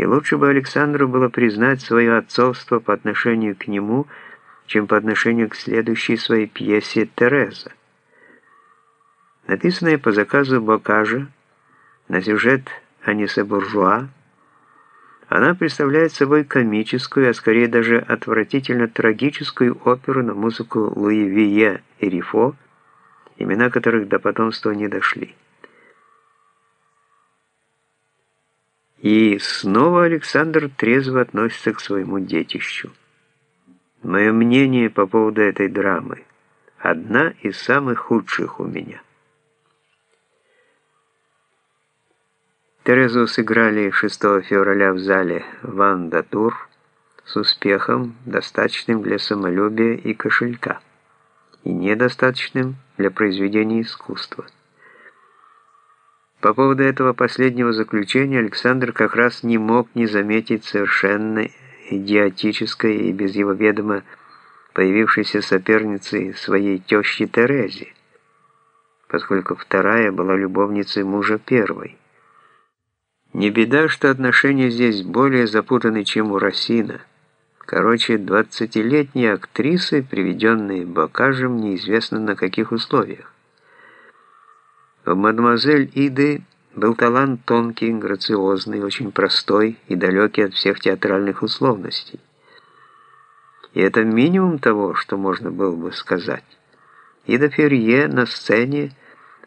и лучше бы Александру было признать свое отцовство по отношению к нему, чем по отношению к следующей своей пьесе «Тереза». Написанная по заказу Бокажа на сюжет Анисе Буржуа, она представляет собой комическую, а скорее даже отвратительно трагическую оперу на музыку Луи Вие и Рифо, имена которых до потомства не дошли. И снова Александр трезво относится к своему детищу. Мое мнение по поводу этой драмы – одна из самых худших у меня. Терезу сыграли 6 февраля в зале «Ванда Тур» с успехом, достаточным для самолюбия и кошелька, и недостаточным для произведения искусства. По поводу этого последнего заключения Александр как раз не мог не заметить совершенно идиотической и без его ведома появившейся соперницы своей тещи Терезе, поскольку вторая была любовницей мужа первой. Не беда, что отношения здесь более запутаны, чем у Росина. Короче, двадцатилетние актрисы, приведенные Бокажем, неизвестно на каких условиях. У мадемуазель Иды был талант тонкий, грациозный, очень простой и далекий от всех театральных условностей. И это минимум того, что можно было бы сказать. Ида Ферье на сцене,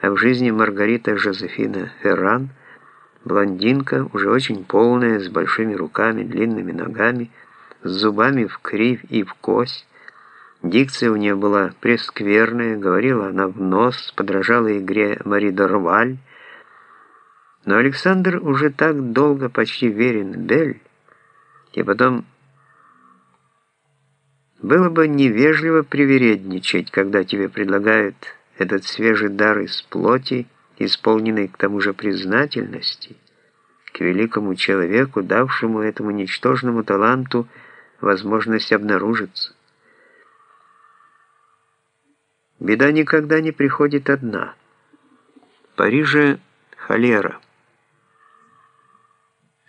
а в жизни Маргарита Жозефина Ферран, блондинка, уже очень полная, с большими руками, длинными ногами, с зубами в кривь и в кость, Дикция у нее была прескверная, говорила она в нос, подражала игре Мари Дорваль. Но Александр уже так долго почти верен Бель, и потом было бы невежливо привередничать, когда тебе предлагают этот свежий дар из плоти, исполненный к тому же признательности, к великому человеку, давшему этому ничтожному таланту возможность обнаружиться. Беда никогда не приходит одна. Париже холера.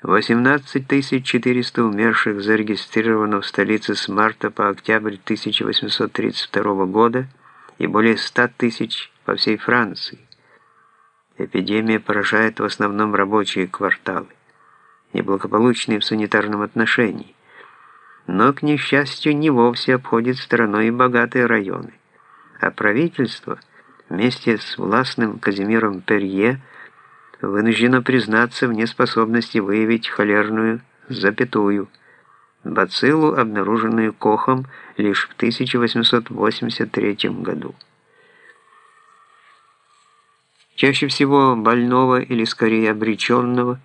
18 400 умерших зарегистрировано в столице с марта по октябрь 1832 года и более 100 тысяч по всей Франции. Эпидемия поражает в основном рабочие кварталы, неблагополучные в санитарном отношении, но, к несчастью, не вовсе обходит стороной и богатые районы а правительство вместе с властным Казимиром Перье вынуждено признаться в неспособности выявить холерную запятую, бациллу, обнаруженную Кохом лишь в 1883 году. Чаще всего больного или скорее обреченного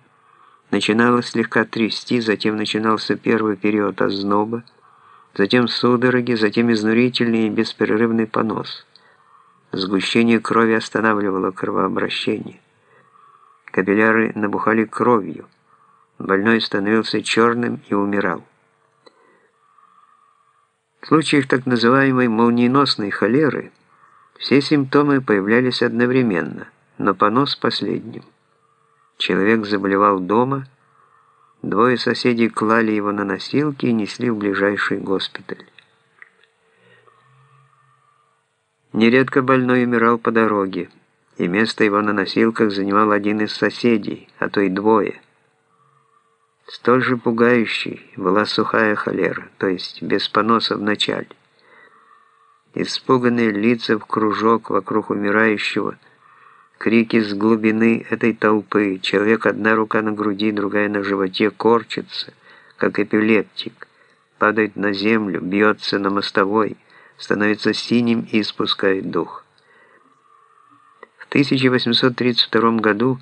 начинало слегка трясти, затем начинался первый период озноба, затем судороги, затем изнурительный и беспрерывный понос. Сгущение крови останавливало кровообращение. Капилляры набухали кровью. Больной становился черным и умирал. В случаях так называемой молниеносной холеры все симптомы появлялись одновременно, но понос последним. Человек заболевал дома, Двое соседей клали его на носилки и несли в ближайший госпиталь. Нередко больной умирал по дороге, и место его на носилках занимал один из соседей, а то и двое. Столь же пугающей была сухая холера, то есть без поноса в. Испуганные лица в кружок вокруг умирающего – Крики с глубины этой толпы. Человек, одна рука на груди, другая на животе, корчится, как эпилептик. Падает на землю, бьется на мостовой, становится синим и испускает дух. В 1832 году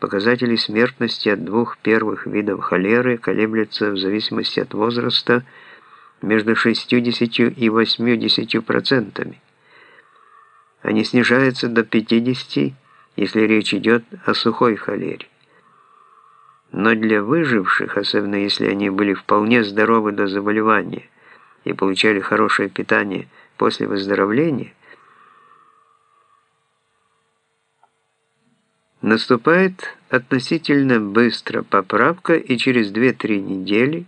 показатели смертности от двух первых видов холеры колеблются в зависимости от возраста между 60 и 80 процентами. Они снижаются до 50, если речь идет о сухой холере. Но для выживших, особенно если они были вполне здоровы до заболевания и получали хорошее питание после выздоровления, Наступает относительно быстро поправка, и через 2-3 недели